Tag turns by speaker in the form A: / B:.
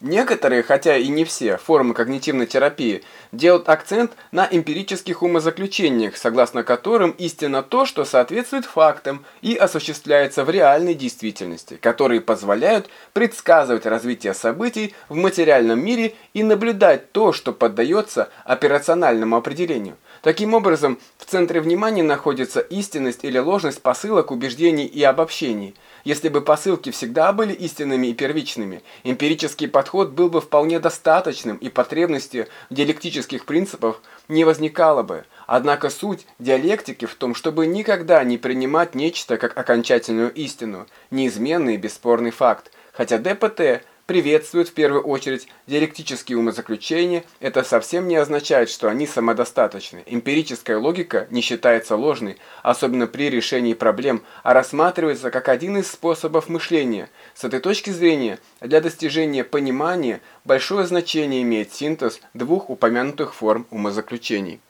A: Некоторые, хотя и не все, формы когнитивной терапии делают акцент на эмпирических умозаключениях, согласно которым истина то, что соответствует фактам и осуществляется в реальной действительности, которые позволяют предсказывать развитие событий в материальном мире и наблюдать то, что поддается операциональному определению. Таким образом, в центре внимания находится истинность или ложность посылок, убеждений и обобщений – если бы посылки всегда были истинными и первичными, эмпирический подход был бы вполне достаточным и потребности в диалектических принципах не возникало бы. Однако суть диалектики в том, чтобы никогда не принимать нечто как окончательную истину, неизменный и бесспорный факт, хотя ДПТ – приветствуют в первую очередь диалектические умозаключения, это совсем не означает, что они самодостаточны. Эмпирическая логика не считается ложной, особенно при решении проблем, а рассматривается как один из способов мышления. С этой точки зрения, для достижения понимания большое значение имеет синтез двух упомянутых форм умозаключений.